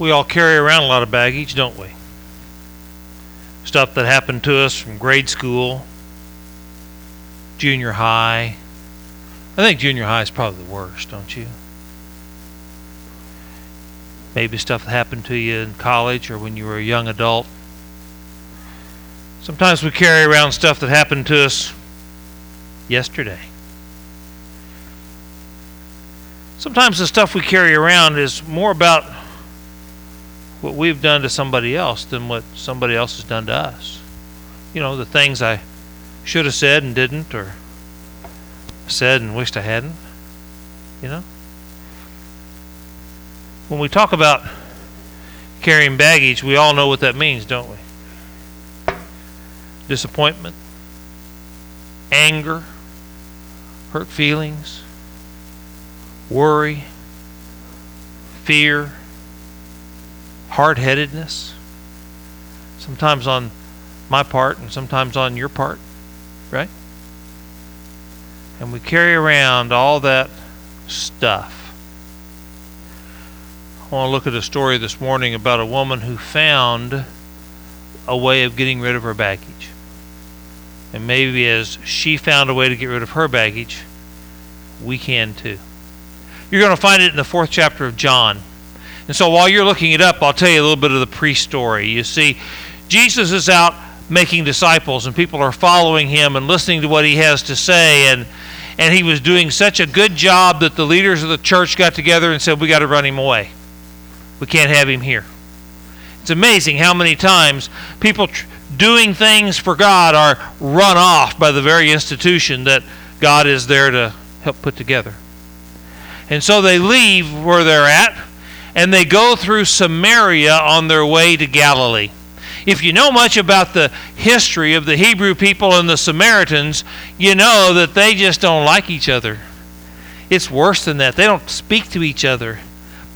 We all carry around a lot of baggage, don't we? Stuff that happened to us from grade school, junior high. I think junior high is probably the worst, don't you? Maybe stuff that happened to you in college or when you were a young adult. Sometimes we carry around stuff that happened to us yesterday. Sometimes the stuff we carry around is more about what we've done to somebody else than what somebody else has done to us. You know, the things I should have said and didn't, or said and wished I hadn't. You know? When we talk about carrying baggage, we all know what that means, don't we? Disappointment, anger, hurt feelings, worry, fear hard headedness, sometimes on my part and sometimes on your part, right? And we carry around all that stuff. I want to look at a story this morning about a woman who found a way of getting rid of her baggage. And maybe as she found a way to get rid of her baggage, we can too. You're going to find it in the fourth chapter of John. And so while you're looking it up, I'll tell you a little bit of the pre story. You see, Jesus is out making disciples, and people are following him and listening to what he has to say. And, and he was doing such a good job that the leaders of the church got together and said, We got to run him away. We can't have him here. It's amazing how many times people tr- doing things for God are run off by the very institution that God is there to help put together. And so they leave where they're at and they go through Samaria on their way to Galilee. If you know much about the history of the Hebrew people and the Samaritans, you know that they just don't like each other. It's worse than that. They don't speak to each other.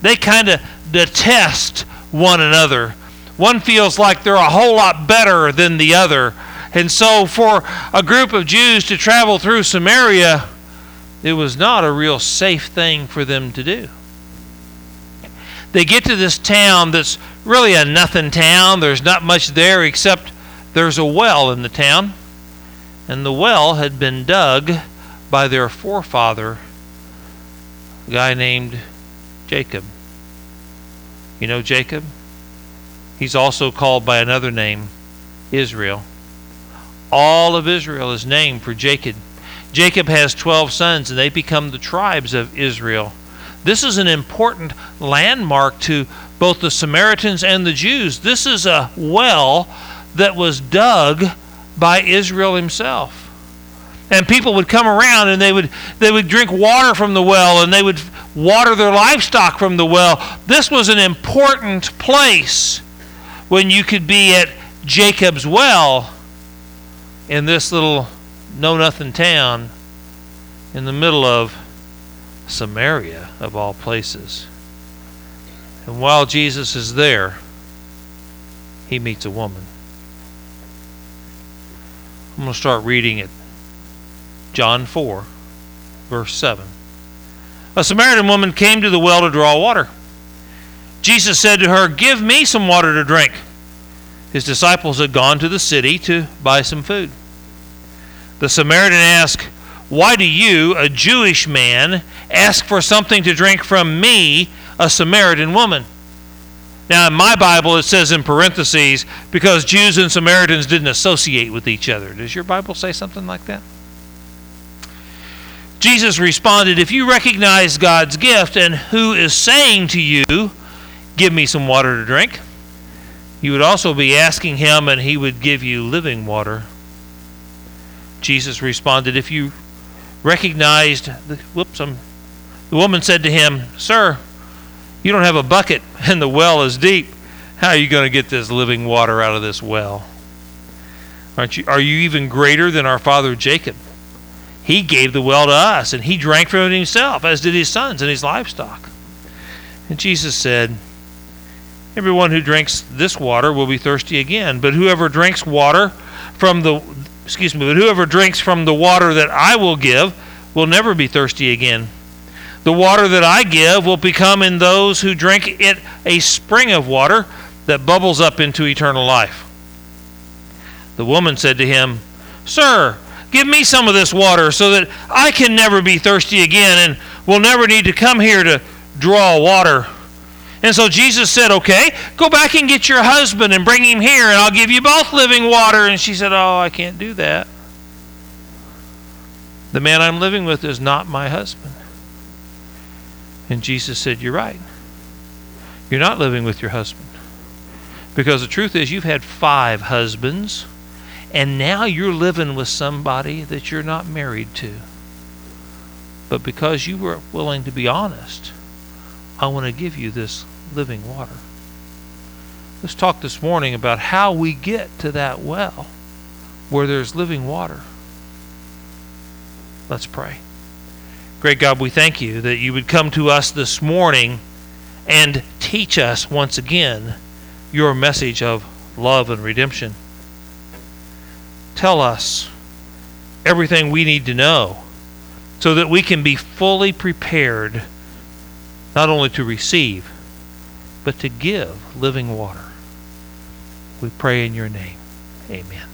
They kind of detest one another. One feels like they're a whole lot better than the other. And so, for a group of Jews to travel through Samaria, it was not a real safe thing for them to do they get to this town that's really a nothing town. There's not much there except there's a well in the town. And the well had been dug by their forefather, a guy named Jacob. You know Jacob? He's also called by another name, Israel. All of Israel is named for Jacob. Jacob has 12 sons, and they become the tribes of Israel. This is an important landmark to both the Samaritans and the Jews. This is a well that was dug by Israel himself. And people would come around and they would they would drink water from the well and they would water their livestock from the well. This was an important place when you could be at Jacob's well in this little know nothing town in the middle of Samaria, of all places. And while Jesus is there, he meets a woman. I'm going to start reading it. John 4, verse 7. A Samaritan woman came to the well to draw water. Jesus said to her, Give me some water to drink. His disciples had gone to the city to buy some food. The Samaritan asked, why do you, a Jewish man, ask for something to drink from me, a Samaritan woman? Now, in my Bible, it says in parentheses, because Jews and Samaritans didn't associate with each other. Does your Bible say something like that? Jesus responded, If you recognize God's gift and who is saying to you, Give me some water to drink, you would also be asking him, and he would give you living water. Jesus responded, If you recognized the whoops I'm, the woman said to him sir you don't have a bucket and the well is deep. How are you going to get this living water out of this well? Aren't you are you even greater than our father jacob? He gave the well to us and he drank from it himself as did his sons and his livestock. And jesus said everyone who drinks this water will be thirsty again but whoever drinks water from the excuse me, but whoever drinks from the water that I will give will never be thirsty again. The water that I give will become in those who drink it a spring of water that bubbles up into eternal life. The woman said to him, Sir, give me some of this water so that I can never be thirsty again and will never need to come here to draw water. And so Jesus said, Okay, go back and get your husband and bring him here, and I'll give you both living water. And she said, Oh, I can't do that. The man I'm living with is not my husband. And Jesus said, You're right. You're not living with your husband. Because the truth is, you've had five husbands, and now you're living with somebody that you're not married to. But because you were willing to be honest, I want to give you this living water. Let's talk this morning about how we get to that well where there's living water. Let's pray. Great God, we thank you that you would come to us this morning and teach us once again your message of love and redemption. Tell us everything we need to know so that we can be fully prepared not only to receive, but to give living water. We pray in your name. Amen.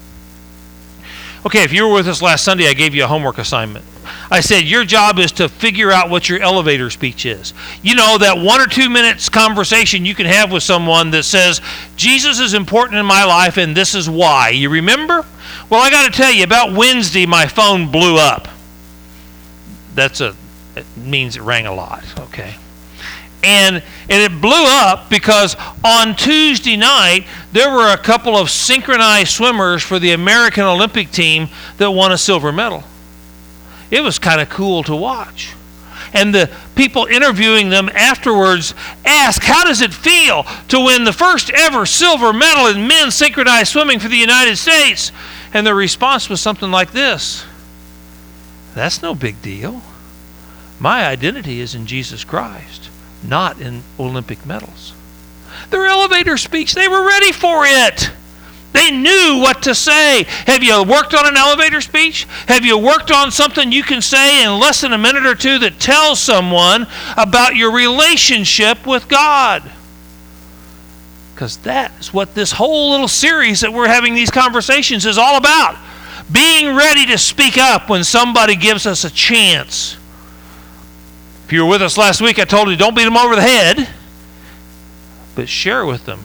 Okay, if you were with us last Sunday, I gave you a homework assignment. I said, Your job is to figure out what your elevator speech is. You know, that one or two minutes conversation you can have with someone that says, Jesus is important in my life and this is why. You remember? Well, I got to tell you, about Wednesday, my phone blew up. That's a, it means it rang a lot, okay? And and it blew up because on Tuesday night there were a couple of synchronized swimmers for the American Olympic team that won a silver medal. It was kind of cool to watch. And the people interviewing them afterwards asked, How does it feel to win the first ever silver medal in men's synchronized swimming for the United States? And the response was something like this That's no big deal. My identity is in Jesus Christ not in Olympic medals. Their elevator speech, they were ready for it. They knew what to say. Have you worked on an elevator speech? Have you worked on something you can say in less than a minute or two that tells someone about your relationship with God? Because that is what this whole little series that we're having these conversations is all about. Being ready to speak up when somebody gives us a chance. If you were with us last week, I told you don't beat them over the head, but share with them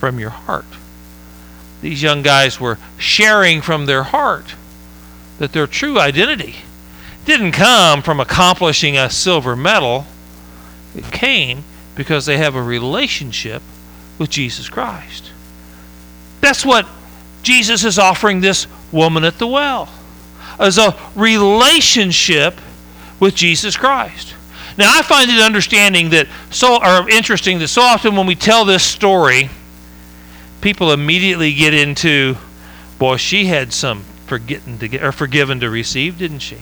from your heart. These young guys were sharing from their heart that their true identity didn't come from accomplishing a silver medal. It came because they have a relationship with Jesus Christ. That's what Jesus is offering this woman at the well as a relationship with Jesus Christ. Now, I find it understanding that so or interesting that so often when we tell this story, people immediately get into, boy, she had some forgetting to get or forgiven to receive, didn't she?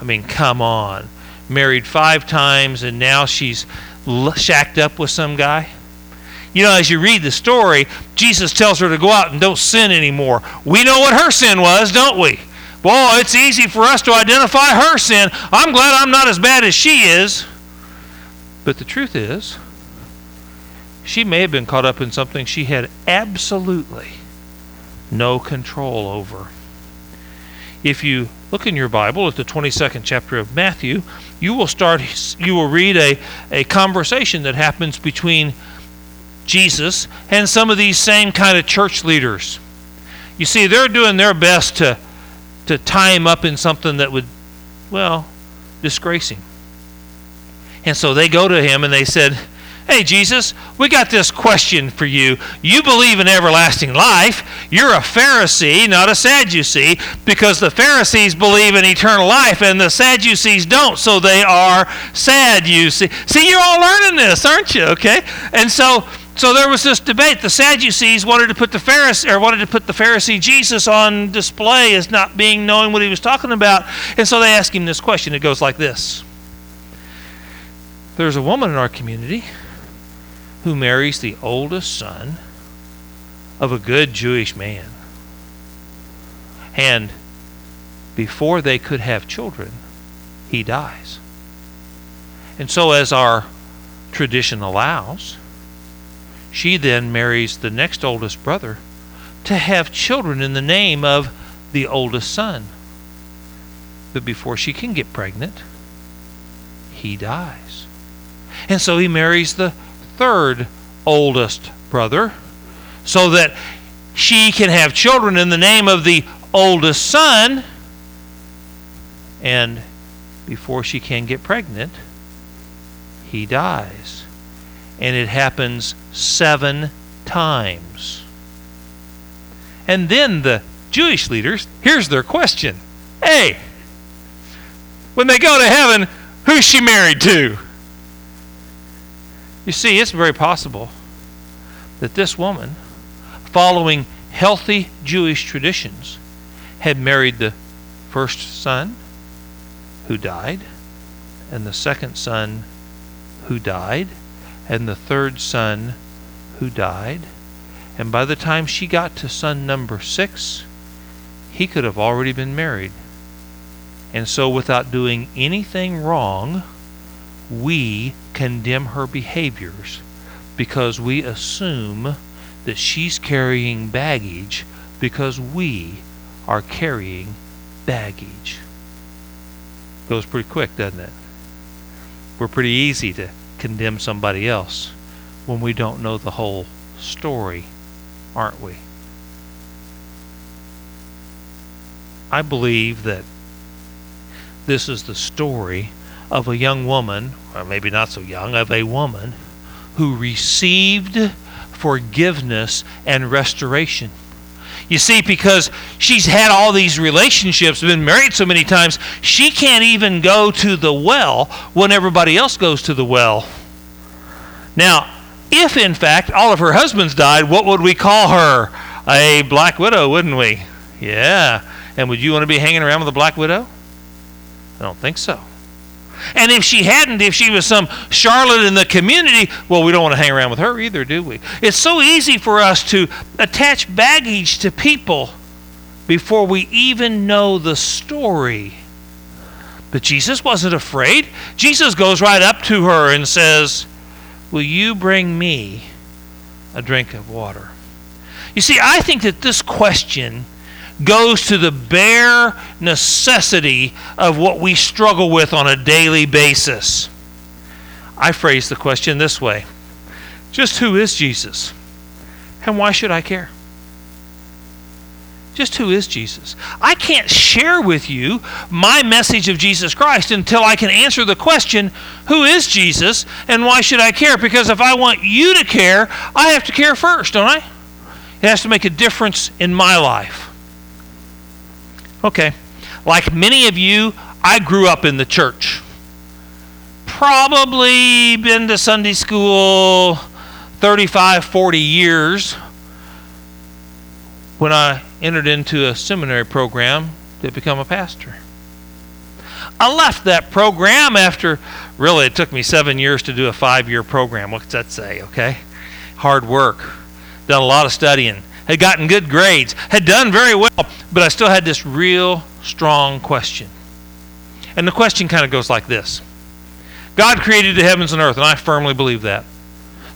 I mean, come on, married five times and now she's shacked up with some guy. You know, as you read the story, Jesus tells her to go out and don't sin anymore. We know what her sin was, don't we? Boy, it's easy for us to identify her sin. I'm glad I'm not as bad as she is. But the truth is, she may have been caught up in something she had absolutely no control over. If you look in your Bible at the 22nd chapter of Matthew, you will start you will read a, a conversation that happens between Jesus and some of these same kind of church leaders. You see, they're doing their best to to tie him up in something that would, well, disgrace him. And so they go to him and they said, Hey, Jesus, we got this question for you. You believe in everlasting life. You're a Pharisee, not a Sadducee, because the Pharisees believe in eternal life and the Sadducees don't, so they are Sadducees. See, you're all learning this, aren't you? Okay? And so so there was this debate. The Sadducees wanted to put the Pharisee or wanted to put the Pharisee Jesus on display as not being knowing what he was talking about. And so they asked him this question. It goes like this. There's a woman in our community who marries the oldest son of a good Jewish man. And before they could have children, he dies. And so, as our tradition allows, she then marries the next oldest brother to have children in the name of the oldest son. But before she can get pregnant, he dies. And so he marries the third oldest brother so that she can have children in the name of the oldest son. And before she can get pregnant, he dies. And it happens seven times. And then the Jewish leaders, here's their question Hey, when they go to heaven, who's she married to? You see, it's very possible that this woman, following healthy Jewish traditions, had married the first son who died, and the second son who died, and the third son who died. And by the time she got to son number six, he could have already been married. And so, without doing anything wrong, we condemn her behaviors because we assume that she's carrying baggage because we are carrying baggage. Goes pretty quick, doesn't it? We're pretty easy to condemn somebody else when we don't know the whole story, aren't we? I believe that this is the story of a young woman, or maybe not so young, of a woman who received forgiveness and restoration. You see, because she's had all these relationships, been married so many times, she can't even go to the well when everybody else goes to the well. Now, if in fact all of her husbands died, what would we call her? A black widow, wouldn't we? Yeah. And would you want to be hanging around with a black widow? I don't think so. And if she hadn't, if she was some Charlotte in the community, well, we don't want to hang around with her either, do we? It's so easy for us to attach baggage to people before we even know the story. But Jesus wasn't afraid. Jesus goes right up to her and says, Will you bring me a drink of water? You see, I think that this question goes to the bare necessity of what we struggle with on a daily basis. I phrase the question this way Just who is Jesus? And why should I care? Just who is Jesus? I can't share with you my message of Jesus Christ until I can answer the question, who is Jesus and why should I care? Because if I want you to care, I have to care first, don't I? It has to make a difference in my life. Okay. Like many of you, I grew up in the church. Probably been to Sunday school 35, 40 years when I entered into a seminary program to become a pastor. I left that program after, really, it took me seven years to do a five year program. What's that say, okay? Hard work. Done a lot of studying. Had gotten good grades. Had done very well, but I still had this real strong question. And the question kind of goes like this God created the heavens and earth, and I firmly believe that.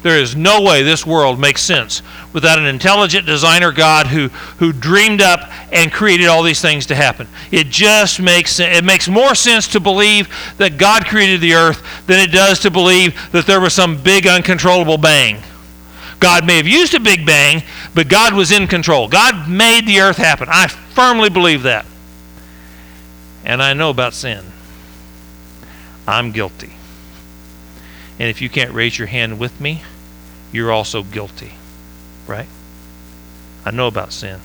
There is no way this world makes sense without an intelligent designer God who, who dreamed up and created all these things to happen. It just makes it makes more sense to believe that God created the earth than it does to believe that there was some big uncontrollable bang. God may have used a big bang, but God was in control. God made the earth happen. I firmly believe that. And I know about sin. I'm guilty. And if you can't raise your hand with me, you're also guilty. Right? I know about sin.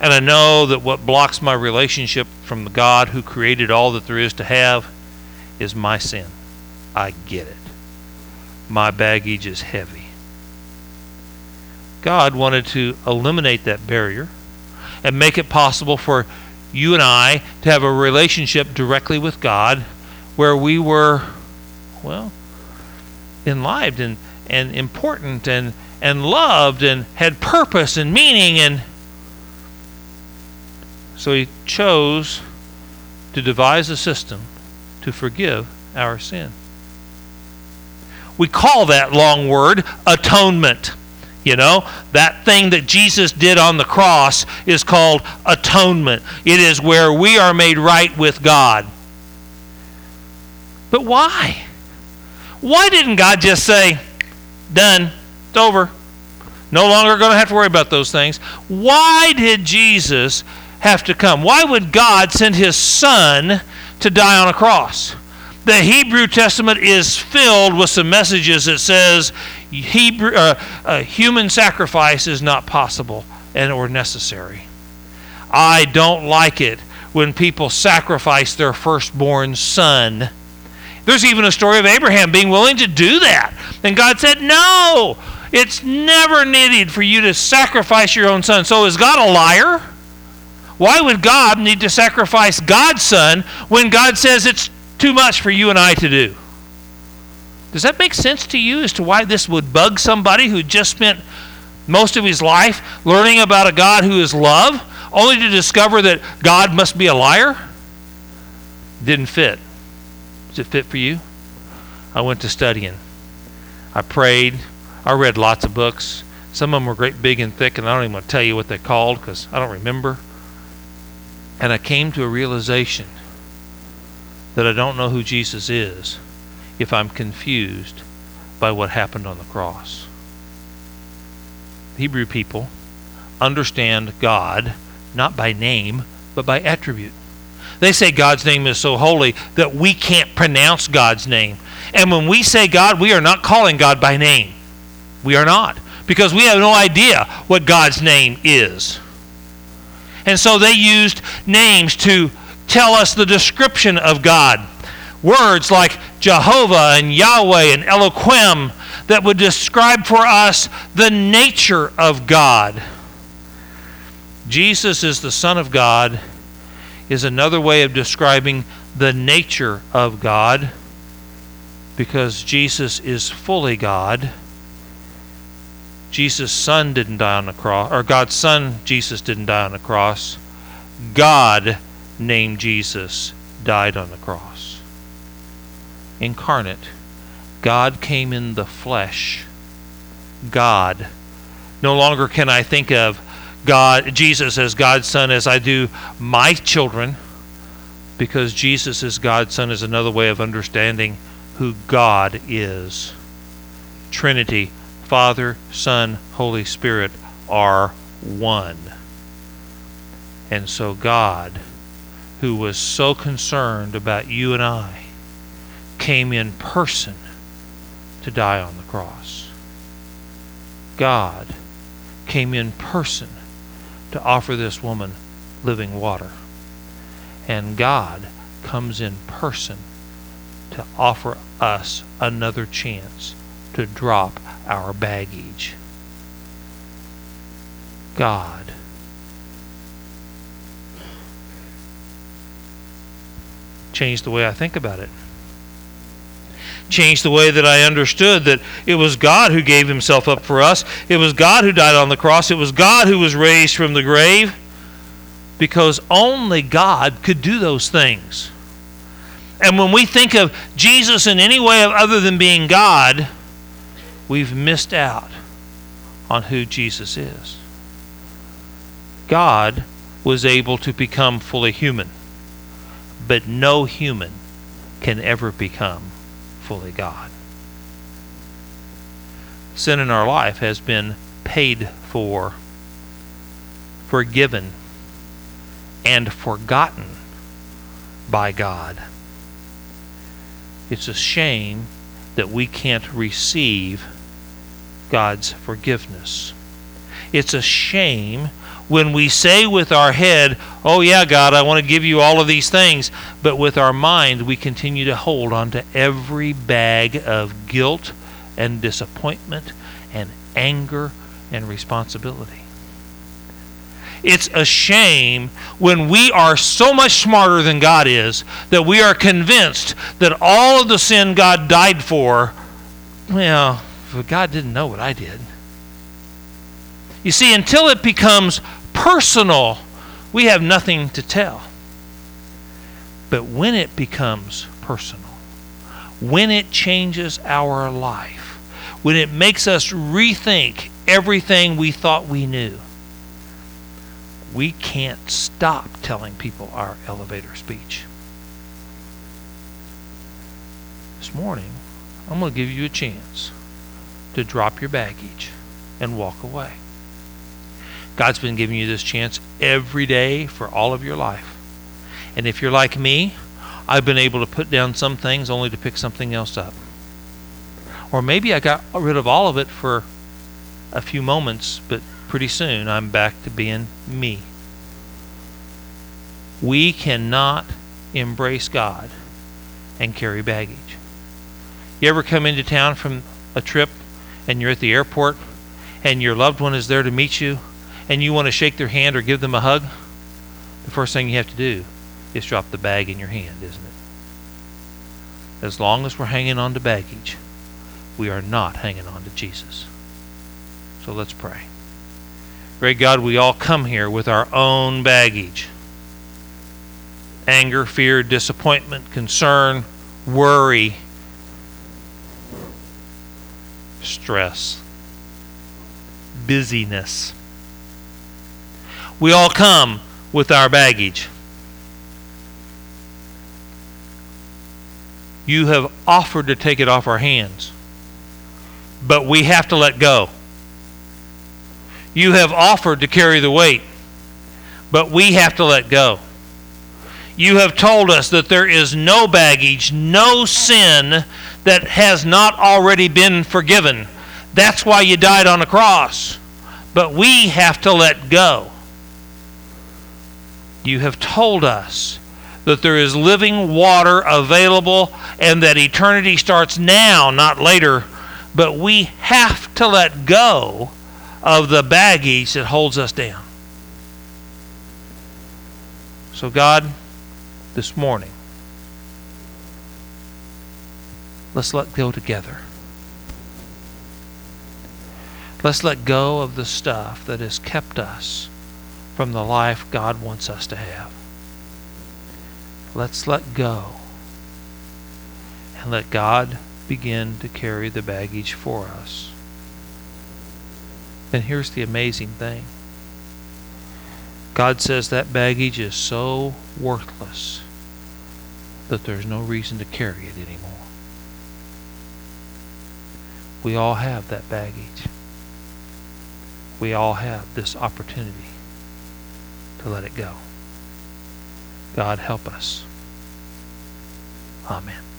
And I know that what blocks my relationship from the God who created all that there is to have is my sin. I get it. My baggage is heavy. God wanted to eliminate that barrier and make it possible for you and I to have a relationship directly with God where we were well, enlivened and, and important and, and loved and had purpose and meaning and So he chose to devise a system to forgive our sin. We call that long word atonement. You know, that thing that Jesus did on the cross is called atonement. It is where we are made right with God. But why? Why didn't God just say, done, it's over? No longer going to have to worry about those things. Why did Jesus have to come? Why would God send his son to die on a cross? The Hebrew Testament is filled with some messages that says Hebrew, uh, uh, human sacrifice is not possible and or necessary. I don't like it when people sacrifice their firstborn son. There's even a story of Abraham being willing to do that. And God said, No, it's never needed for you to sacrifice your own son. So is God a liar? Why would God need to sacrifice God's son when God says it's too much for you and I to do. Does that make sense to you as to why this would bug somebody who just spent most of his life learning about a God who is love, only to discover that God must be a liar? Didn't fit. Does it fit for you? I went to studying. I prayed. I read lots of books. Some of them were great, big, and thick, and I don't even want to tell you what they're called because I don't remember. And I came to a realization that I don't know who Jesus is if I'm confused by what happened on the cross. Hebrew people understand God not by name, but by attribute. They say God's name is so holy that we can't pronounce God's name. And when we say God, we are not calling God by name. We are not. Because we have no idea what God's name is. And so they used names to tell us the description of God. Words like Jehovah and Yahweh and Elohim that would describe for us the nature of God. Jesus is the Son of God is another way of describing the nature of God because Jesus is fully God. Jesus' Son didn't die on the cross, or God's Son, Jesus, didn't die on the cross. God named Jesus died on the cross. Incarnate. God came in the flesh. God. No longer can I think of God Jesus as God's son as I do my children because Jesus as God's son is another way of understanding who God is. Trinity, Father, Son, Holy Spirit are one. And so God who was so concerned about you and I, came in person to die on the cross. God came in person to offer this woman living water. And God comes in person to offer us another chance to drop our baggage. God changed the way I think about it. Changed the way that I understood that it was God who gave himself up for us. It was God who died on the cross. It was God who was raised from the grave. Because only God could do those things. And when we think of Jesus in any way other than being God, we've missed out on who Jesus is. God was able to become fully human but no human can ever become fully God. Sin in our life has been paid for, forgiven, and forgotten by God. It's a shame that we can't receive God's forgiveness. It's a shame when we say with our head, Oh, yeah, God, I want to give you all of these things, but with our mind, we continue to hold on to every bag of guilt and disappointment and anger and responsibility. It's a shame when we are so much smarter than God is that we are convinced that all of the sin God died for, well, God didn't know what I did. You see, until it becomes personal We have nothing to tell. But when it becomes personal, when it changes our life, when it makes us rethink everything we thought we knew, we can't stop telling people our elevator speech. This morning, I'm going to give you a chance to drop your baggage and walk away. God's been giving you this chance every day for all of your life. And if you're like me, I've been able to put down some things only to pick something else up. Or maybe I got rid of all of it for a few moments, but pretty soon I'm back to being me. We cannot embrace God and carry baggage. You ever come into town from a trip and you're at the airport and your loved one is there to meet you and you want to shake their hand or give them a hug? The first thing you have to do is drop the bag in your hand, isn't it? As long as we're hanging on to baggage, we are not hanging on to Jesus. So let's pray. Great God, we all come here with our own baggage anger, fear, disappointment, concern, worry, stress, busyness. We all come with our baggage. You have offered to take it off our hands, but we have to let go. You have offered to carry the weight, but we have to let go. You have told us that there is no baggage, no sin that has not already been forgiven. That's why you died on the cross. But we have to let go. You have told us that there is living water available and that eternity starts now, not later. But we have to let go of the baggage that holds us down. So, God, this morning, let's let go together. Let's let go of the stuff that has kept us from the life God wants us to have. Let's let go and let God begin to carry the baggage for us. And here's the amazing thing God says that baggage is so worthless that there's no reason to carry it anymore. We all have that baggage. We all have this opportunity to let it go. God help us. Amen.